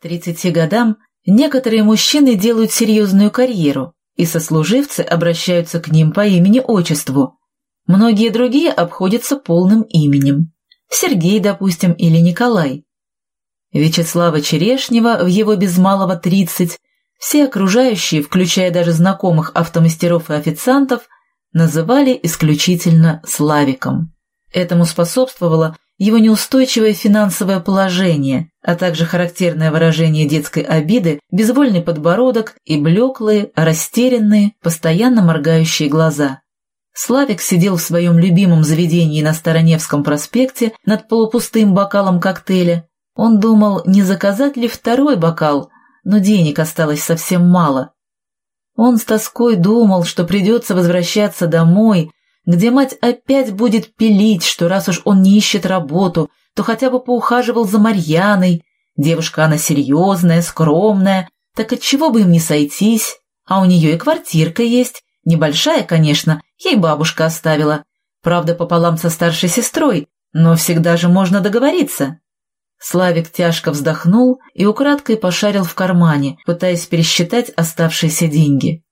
30 годам некоторые мужчины делают серьезную карьеру, и сослуживцы обращаются к ним по имени-отчеству. Многие другие обходятся полным именем. Сергей, допустим, или Николай. Вячеслава Черешнева в его без малого 30 все окружающие, включая даже знакомых автомастеров и официантов, называли исключительно Славиком. Этому способствовало его неустойчивое финансовое положение, а также характерное выражение детской обиды, безвольный подбородок и блеклые, растерянные, постоянно моргающие глаза. Славик сидел в своем любимом заведении на Староневском проспекте над полупустым бокалом коктейля. Он думал, не заказать ли второй бокал, но денег осталось совсем мало. Он с тоской думал, что придется возвращаться домой, где мать опять будет пилить, что раз уж он не ищет работу, то хотя бы поухаживал за Марьяной. Девушка она серьезная, скромная, так отчего бы им не сойтись? А у нее и квартирка есть, небольшая, конечно, ей бабушка оставила. Правда, пополам со старшей сестрой, но всегда же можно договориться. Славик тяжко вздохнул и украдкой пошарил в кармане, пытаясь пересчитать оставшиеся деньги.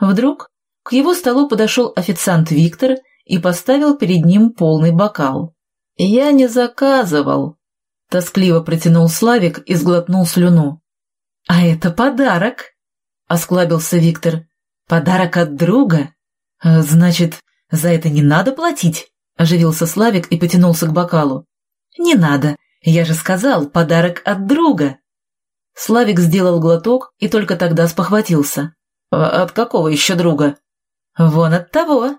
Вдруг к его столу подошел официант Виктор и поставил перед ним полный бокал. «Я не заказывал», — тоскливо протянул Славик и сглотнул слюну. «А это подарок», — осклабился Виктор. «Подарок от друга? «Э, значит, за это не надо платить?» — оживился Славик и потянулся к бокалу. «Не надо. Я же сказал, подарок от друга». Славик сделал глоток и только тогда спохватился. «А «От какого еще друга?» «Вон от того!»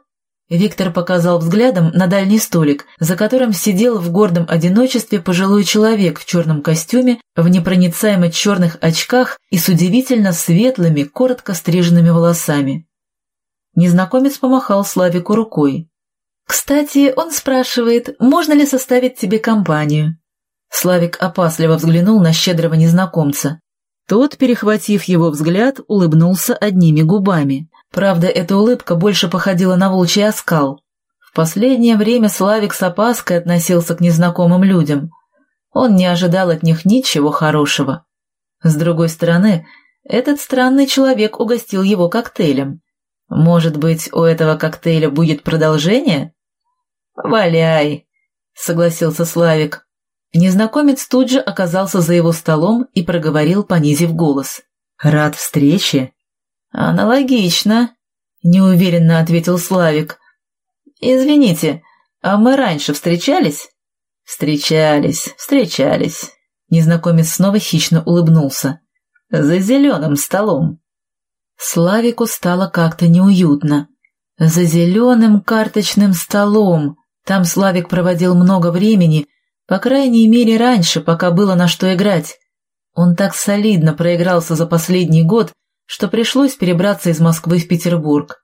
Виктор показал взглядом на дальний столик, за которым сидел в гордом одиночестве пожилой человек в черном костюме, в непроницаемо черных очках и с удивительно светлыми, коротко стриженными волосами. Незнакомец помахал Славику рукой. «Кстати, он спрашивает, можно ли составить тебе компанию?» Славик опасливо взглянул на щедрого незнакомца. Тот, перехватив его взгляд, улыбнулся одними губами. Правда, эта улыбка больше походила на волчий оскал. В последнее время Славик с опаской относился к незнакомым людям. Он не ожидал от них ничего хорошего. С другой стороны, этот странный человек угостил его коктейлем. Может быть, у этого коктейля будет продолжение? «Валяй», — согласился Славик. Незнакомец тут же оказался за его столом и проговорил, понизив голос. «Рад встрече». «Аналогично», — неуверенно ответил Славик. «Извините, а мы раньше встречались?» «Встречались, встречались». Незнакомец снова хищно улыбнулся. «За зеленым столом». Славику стало как-то неуютно. За зеленым карточным столом. Там Славик проводил много времени, по крайней мере раньше, пока было на что играть. Он так солидно проигрался за последний год, что пришлось перебраться из Москвы в Петербург.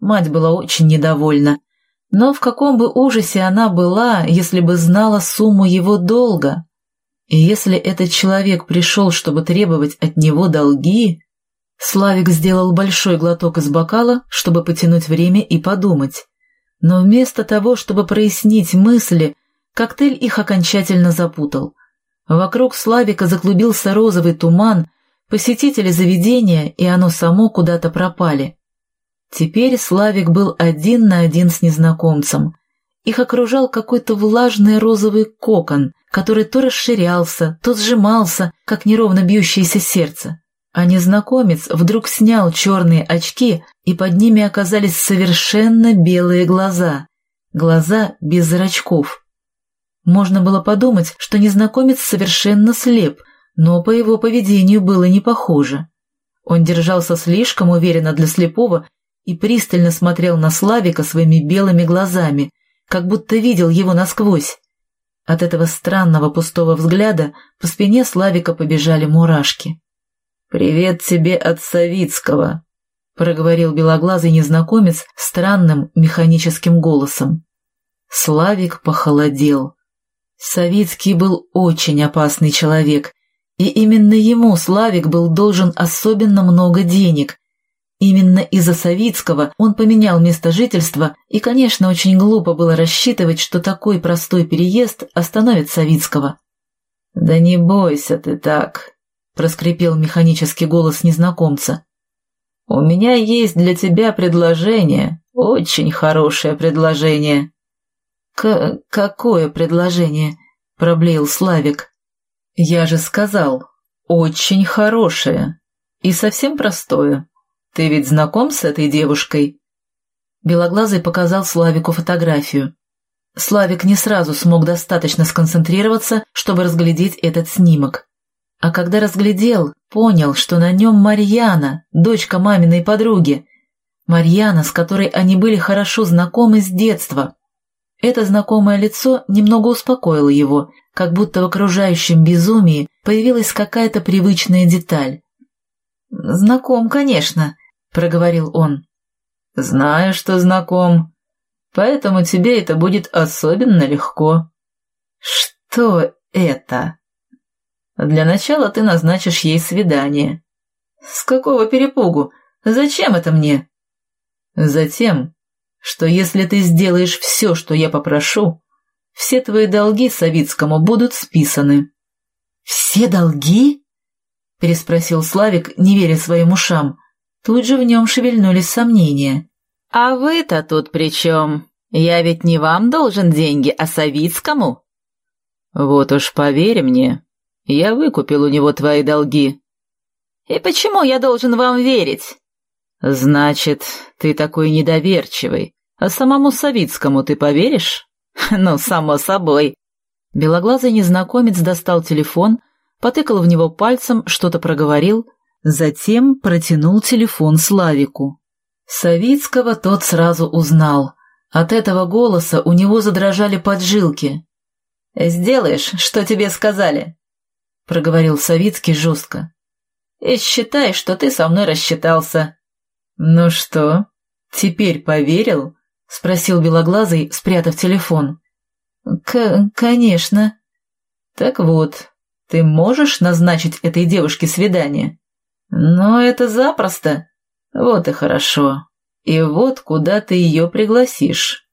Мать была очень недовольна. Но в каком бы ужасе она была, если бы знала сумму его долга? И если этот человек пришел, чтобы требовать от него долги... Славик сделал большой глоток из бокала, чтобы потянуть время и подумать. Но вместо того, чтобы прояснить мысли, коктейль их окончательно запутал. Вокруг Славика заклубился розовый туман, Посетители заведения и оно само куда-то пропали. Теперь Славик был один на один с незнакомцем. Их окружал какой-то влажный розовый кокон, который то расширялся, то сжимался, как неровно бьющееся сердце. А незнакомец вдруг снял черные очки, и под ними оказались совершенно белые глаза. Глаза без зрачков. Можно было подумать, что незнакомец совершенно слеп, но по его поведению было не похоже. Он держался слишком уверенно для слепого и пристально смотрел на Славика своими белыми глазами, как будто видел его насквозь. От этого странного пустого взгляда по спине Славика побежали мурашки. «Привет тебе от Савицкого», — проговорил белоглазый незнакомец странным механическим голосом. Славик похолодел. Савицкий был очень опасный человек, и именно ему Славик был должен особенно много денег. Именно из-за Савицкого он поменял место жительства, и, конечно, очень глупо было рассчитывать, что такой простой переезд остановит Савицкого. «Да не бойся ты так», проскрипел механический голос незнакомца. «У меня есть для тебя предложение, очень хорошее предложение». «К... какое предложение?» — проблеял Славик. «Я же сказал, очень хорошее и совсем простое. Ты ведь знаком с этой девушкой?» Белоглазый показал Славику фотографию. Славик не сразу смог достаточно сконцентрироваться, чтобы разглядеть этот снимок. А когда разглядел, понял, что на нем Марьяна, дочка маминой подруги. Марьяна, с которой они были хорошо знакомы с детства. Это знакомое лицо немного успокоило его, как будто в окружающем безумии появилась какая-то привычная деталь. «Знаком, конечно», — проговорил он. «Знаю, что знаком. Поэтому тебе это будет особенно легко». «Что это?» Для начала ты назначишь ей свидание. С какого перепугу? Зачем это мне? Затем, что если ты сделаешь все, что я попрошу, все твои долги Савицкому будут списаны. Все долги? Переспросил Славик, не веря своим ушам. Тут же в нем шевельнулись сомнения. «А вы-то тут при чем? Я ведь не вам должен деньги, а Савицкому?» «Вот уж поверь мне, я выкупил у него твои долги». «И почему я должен вам верить?» «Значит, ты такой недоверчивый. А самому Савицкому ты поверишь?» «Ну, само собой». Белоглазый незнакомец достал телефон, потыкал в него пальцем, что-то проговорил, затем протянул телефон Славику. Савицкого тот сразу узнал. От этого голоса у него задрожали поджилки. «Сделаешь, что тебе сказали?» — проговорил Савицкий жестко. «И считай, что ты со мной рассчитался». «Ну что, теперь поверил?» — спросил Белоглазый, спрятав телефон. «К... конечно». «Так вот, ты можешь назначить этой девушке свидание?» «Но это запросто. Вот и хорошо. И вот куда ты ее пригласишь».